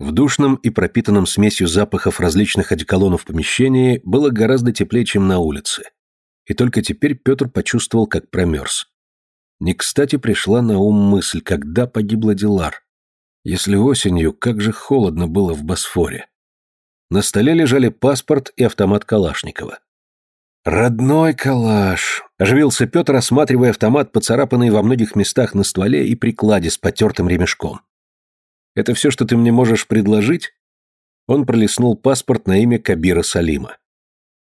В душном и пропитанном смесью запахов различных одеколонов помещении было гораздо теплее, чем на улице. И только теперь Петр почувствовал, как промерз. Не кстати пришла на ум мысль, когда погибла Дилар. Если осенью, как же холодно было в Босфоре. На столе лежали паспорт и автомат Калашникова. «Родной калаш!» – оживился Петр, осматривая автомат, поцарапанный во многих местах на стволе и прикладе с потертым ремешком. Это все, что ты мне можешь предложить?» Он пролистнул паспорт на имя Кабира Салима.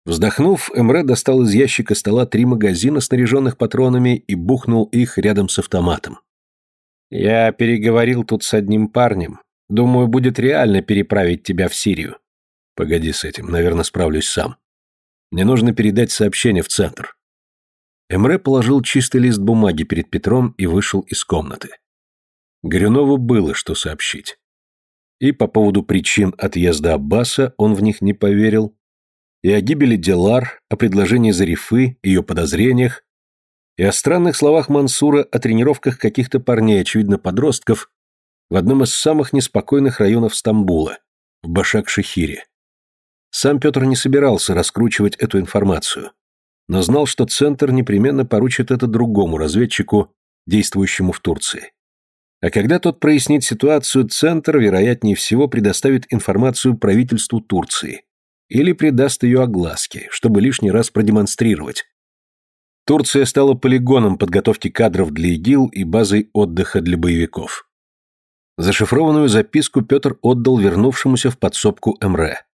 Вздохнув, Эмре достал из ящика стола три магазина, снаряженных патронами, и бухнул их рядом с автоматом. «Я переговорил тут с одним парнем. Думаю, будет реально переправить тебя в Сирию». «Погоди с этим, наверное, справлюсь сам. Мне нужно передать сообщение в центр». Эмре положил чистый лист бумаги перед Петром и вышел из комнаты. Горюнову было что сообщить. И по поводу причин отъезда Аббаса он в них не поверил, и о гибели Делар, о предложении Зарифы, ее подозрениях, и о странных словах Мансура о тренировках каких-то парней, очевидно подростков, в одном из самых неспокойных районов Стамбула, в Башак-Шехире. Сам Петр не собирался раскручивать эту информацию, но знал, что Центр непременно поручит это другому разведчику, действующему в Турции. А когда тот прояснит ситуацию, Центр, вероятнее всего, предоставит информацию правительству Турции или придаст ее огласке, чтобы лишний раз продемонстрировать. Турция стала полигоном подготовки кадров для ИГИЛ и базой отдыха для боевиков. Зашифрованную записку Петр отдал вернувшемуся в подсобку Эмре.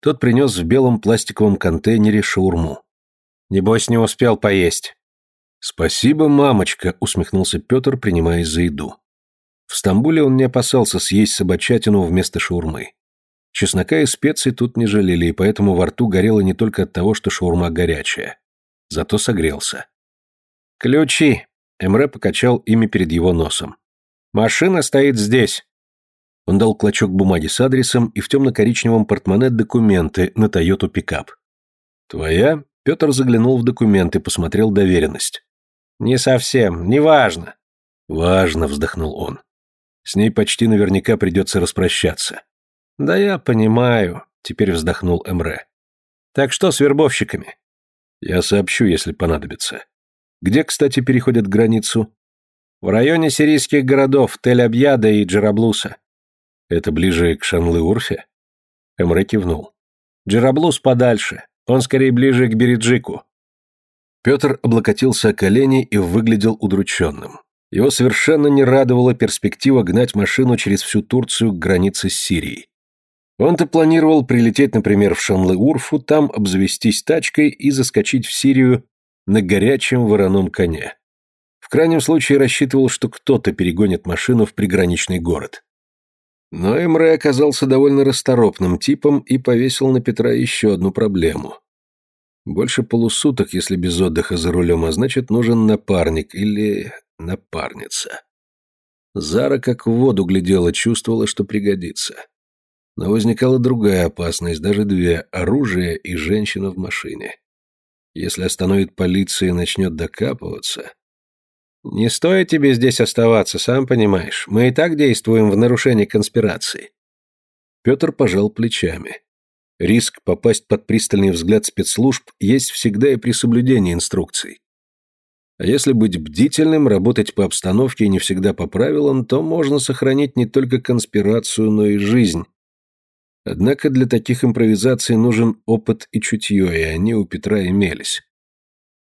Тот принес в белом пластиковом контейнере шаурму. «Небось, не успел поесть». «Спасибо, мамочка», — усмехнулся Петр, принимаясь за еду. В Стамбуле он не опасался съесть собачатину вместо шаурмы. Чеснока и специй тут не жалели, и поэтому во рту горело не только от того, что шаурма горячая. Зато согрелся. «Ключи!» — Эмре покачал ими перед его носом. «Машина стоит здесь!» Он дал клочок бумаги с адресом и в темно-коричневом портмоне документы на Тойоту пикап. «Твоя?» — Петр заглянул в документы, посмотрел доверенность. «Не совсем, неважно». «Важно», — вздохнул он. С ней почти наверняка придется распрощаться. Да я понимаю, теперь вздохнул Эмре. Так что с вербовщиками? Я сообщу, если понадобится. Где, кстати, переходят границу? В районе сирийских городов Тель-Абьяда и Джераблуса. Это ближе к Шанлы-Урфе? Эмре кивнул. Джераблус подальше. Он скорее ближе к Бериджику. Петр облокотился о колени и выглядел удрученным. Его совершенно не радовала перспектива гнать машину через всю Турцию к границе с Сирией. Он-то планировал прилететь, например, в Шанлы-Урфу, там обзавестись тачкой и заскочить в Сирию на горячем вороном коне. В крайнем случае рассчитывал, что кто-то перегонит машину в приграничный город. Но Эмре оказался довольно расторопным типом и повесил на Петра еще одну проблему. Больше полусуток, если без отдыха за рулем, а значит, нужен напарник или напарница. Зара как в воду глядела, чувствовала, что пригодится. Но возникала другая опасность, даже две – оружие и женщина в машине. Если остановит полиция и начнет докапываться... «Не стоит тебе здесь оставаться, сам понимаешь. Мы и так действуем в нарушении конспирации». Петр пожал плечами. Риск попасть под пристальный взгляд спецслужб есть всегда и при соблюдении инструкций. А если быть бдительным, работать по обстановке и не всегда по правилам, то можно сохранить не только конспирацию, но и жизнь. Однако для таких импровизаций нужен опыт и чутье, и они у Петра имелись.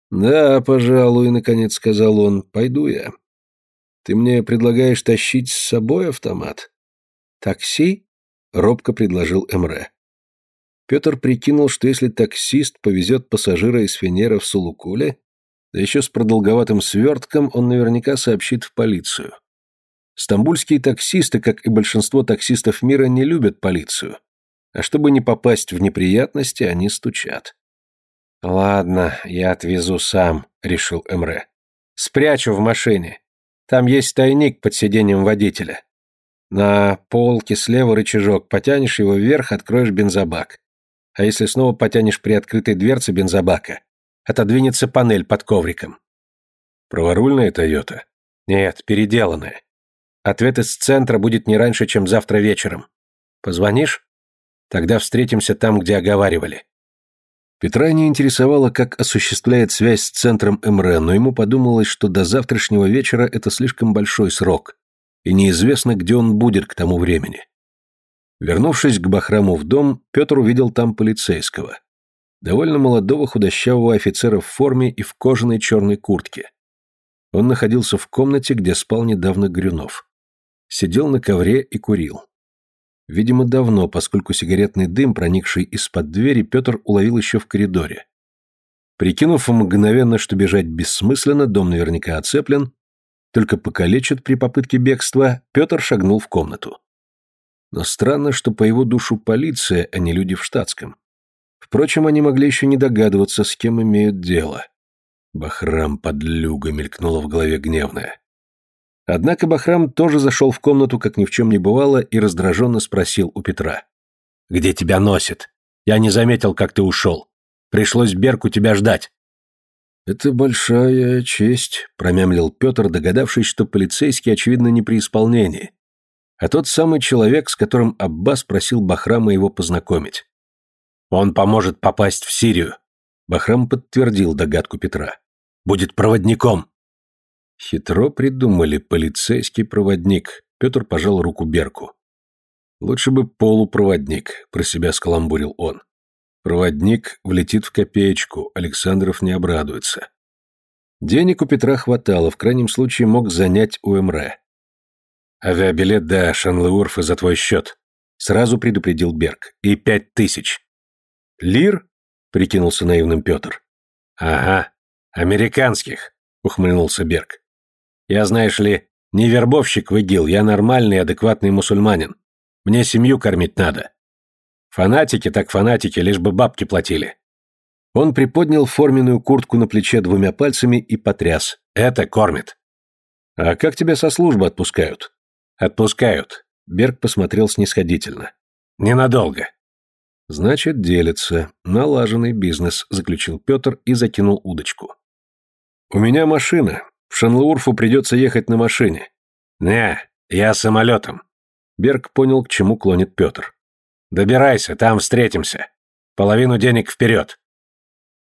«Да, пожалуй», — наконец сказал он, — «пойду я». «Ты мне предлагаешь тащить с собой автомат?» «Такси?» — робко предложил Эмре. Петр прикинул, что если таксист повезет пассажира из Фенера в Сулукуле, да еще с продолговатым свертком он наверняка сообщит в полицию. Стамбульские таксисты, как и большинство таксистов мира, не любят полицию. А чтобы не попасть в неприятности, они стучат. «Ладно, я отвезу сам», — решил Эмре. «Спрячу в машине. Там есть тайник под сиденьем водителя. На полке слева рычажок, потянешь его вверх, откроешь бензобак. А если снова потянешь при открытой дверце бензобака, отодвинется панель под ковриком. Праворульная Тойота? Нет, переделанная. Ответ из центра будет не раньше, чем завтра вечером. Позвонишь? Тогда встретимся там, где оговаривали. Петра не интересовало, как осуществляет связь с центром МР, но ему подумалось, что до завтрашнего вечера это слишком большой срок, и неизвестно, где он будет к тому времени. Вернувшись к Бахраму в дом, Петр увидел там полицейского довольно молодого худощавого офицера в форме и в кожаной черной куртке. Он находился в комнате, где спал недавно Грюнов. Сидел на ковре и курил. Видимо, давно, поскольку сигаретный дым, проникший из-под двери, Петр уловил еще в коридоре. Прикинув мгновенно, что бежать бессмысленно, дом наверняка оцеплен, только покалечит при попытке бегства, Петр шагнул в комнату. Но странно, что по его душу полиция, а не люди в штатском. Впрочем, они могли еще не догадываться, с кем имеют дело. Бахрам подлюга мелькнула в голове гневная. Однако Бахрам тоже зашел в комнату, как ни в чем не бывало, и раздраженно спросил у Петра. «Где тебя носит? Я не заметил, как ты ушел. Пришлось Берку тебя ждать». «Это большая честь», — промямлил Петр, догадавшись, что полицейский, очевидно, не при исполнении. А тот самый человек, с которым Аббас просил Бахрама его познакомить. Он поможет попасть в Сирию. Бахрам подтвердил догадку Петра. Будет проводником. Хитро придумали полицейский проводник. Петр пожал руку Берку. Лучше бы полупроводник, про себя скаламбурил он. Проводник влетит в копеечку, Александров не обрадуется. Денег у Петра хватало, в крайнем случае мог занять у МР. «Авиабилет да до Шанлеурфа за твой счет», — сразу предупредил Берг. «И пять тысяч. «Лир?» — прикинулся наивным Петр. «Ага, американских», — ухмыльнулся Берг. «Я, знаешь ли, не вербовщик в ИГИЛ, я нормальный, адекватный мусульманин. Мне семью кормить надо. Фанатики так фанатики, лишь бы бабки платили». Он приподнял форменную куртку на плече двумя пальцами и потряс. «Это кормит». «А как тебя со службы отпускают?» «Отпускают», — Берг посмотрел снисходительно. «Ненадолго. Значит, делится. Налаженный бизнес, заключил Петр и закинул удочку. У меня машина. В Шанлаурфу придется ехать на машине. Не, я самолетом. Берг понял, к чему клонит Петр. Добирайся, там встретимся. Половину денег вперед.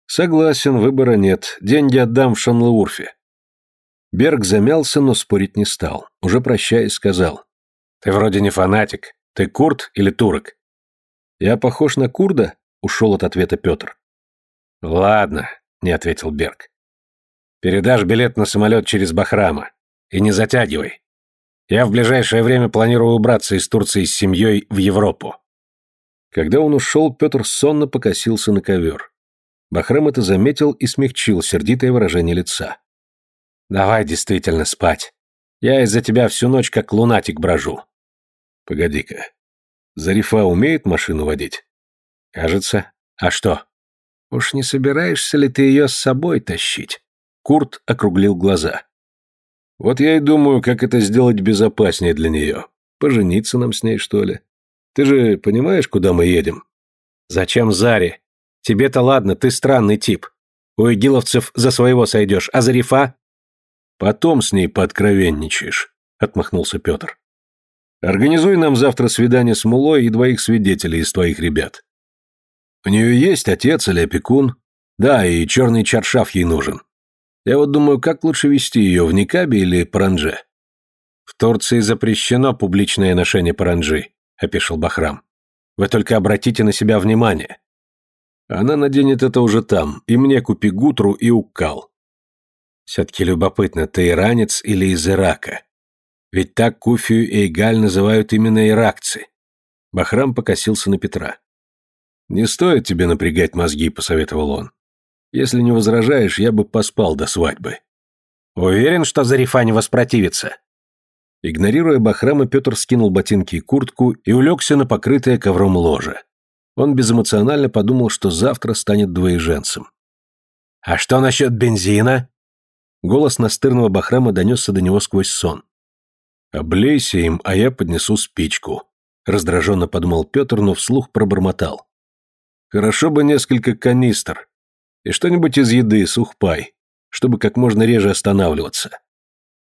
Согласен, выбора нет. Деньги отдам в Шанлаурфе. Берг замялся, но спорить не стал. Уже прощаясь, сказал. Ты вроде не фанатик. Ты курд или турок? «Я похож на Курда?» – ушел от ответа Петр. «Ладно», – не ответил Берг. «Передашь билет на самолет через Бахрама. И не затягивай. Я в ближайшее время планирую убраться из Турции с семьей в Европу». Когда он ушел, Петр сонно покосился на ковер. Бахрам это заметил и смягчил сердитое выражение лица. «Давай действительно спать. Я из-за тебя всю ночь как лунатик брожу». «Погоди-ка, Зарифа умеет машину водить? Кажется. А что? Уж не собираешься ли ты ее с собой тащить? Курт округлил глаза. Вот я и думаю, как это сделать безопаснее для нее. Пожениться нам с ней, что ли? Ты же понимаешь, куда мы едем? Зачем Заре? Тебе-то ладно, ты странный тип. У игиловцев за своего сойдешь, а Зарифа? Потом с ней пооткровенничаешь, отмахнулся Петр. Организуй нам завтра свидание с Мулой и двоих свидетелей из твоих ребят. У нее есть отец или опекун? Да, и черный чаршаф ей нужен. Я вот думаю, как лучше вести ее, в Никабе или Паранже? В Турции запрещено публичное ношение Паранжи, опешил Бахрам. Вы только обратите на себя внимание. Она наденет это уже там, и мне купи гутру и уккал. Все-таки любопытно, ты иранец или из Ирака? Ведь так Куфию и Эйгаль называют именно иракцы. Бахрам покосился на Петра. «Не стоит тебе напрягать мозги», — посоветовал он. «Если не возражаешь, я бы поспал до свадьбы». «Уверен, что Зарифа не воспротивится?» Игнорируя Бахрама, Петр скинул ботинки и куртку и улегся на покрытое ковром ложе. Он безэмоционально подумал, что завтра станет двоеженцем. «А что насчет бензина?» Голос настырного Бахрама донесся до него сквозь сон. «Облейся им, а я поднесу спичку», — раздраженно подумал Петр, но вслух пробормотал. «Хорошо бы несколько канистр. И что-нибудь из еды, сухпай, чтобы как можно реже останавливаться.